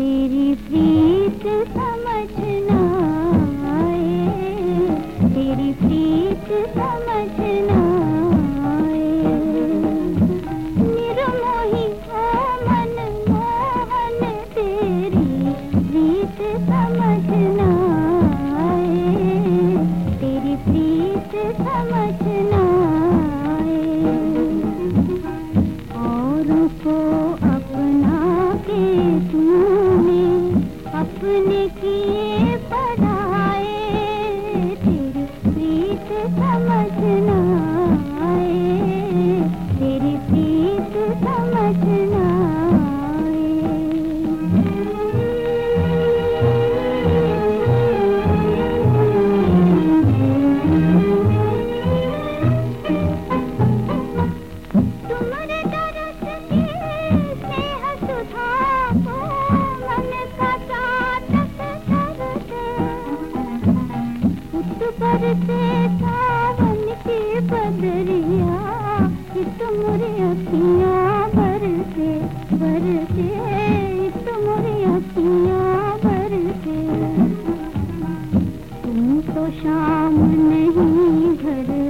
तेरी प्रीत समझ आए। तेरी प्रीत समझना आए। निर्मोही है मन मोहन, तेरी प्रीत समझना आए। तेरी प्रीत समझना आए। और को अपना के तू अपने की शाम नहीं घर